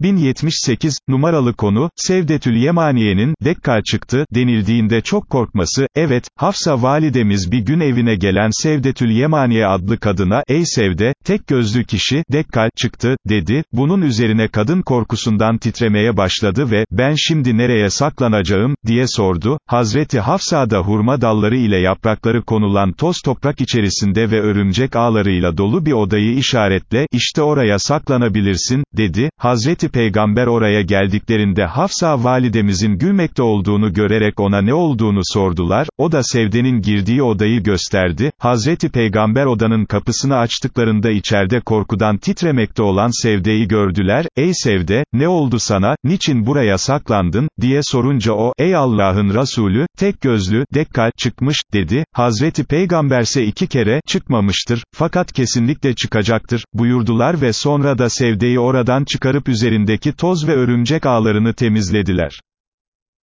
1078, numaralı konu, Sevdetül Yemaniye'nin, Dekkal çıktı, denildiğinde çok korkması, evet, Hafsa validemiz bir gün evine gelen Sevdetül Yemaniye adlı kadına, ey Sevde, tek gözlü kişi, Dekkal çıktı, dedi, bunun üzerine kadın korkusundan titremeye başladı ve, ben şimdi nereye saklanacağım, diye sordu, Hazreti Hafsa da hurma dalları ile yaprakları konulan toz toprak içerisinde ve örümcek ağlarıyla dolu bir odayı işaretle, işte oraya saklanabilirsin, dedi, Hazreti Peygamber oraya geldiklerinde Hafsa validemizin gülmekte olduğunu görerek ona ne olduğunu sordular, o da Sevde'nin girdiği odayı gösterdi, Hazreti Peygamber odanın kapısını açtıklarında içeride korkudan titremekte olan Sevde'yi gördüler, ey Sevde, ne oldu sana, niçin buraya saklandın, diye sorunca o, ey Allah'ın Resulü, tek gözlü, Dekkal, çıkmış, dedi, Hazreti Peygamberse iki kere, çıkmamıştır, fakat kesinlikle çıkacaktır, buyurdular ve sonra da Sevde'yi oradan çıkarıp üzerindeki toz ve örümcek ağlarını temizlediler.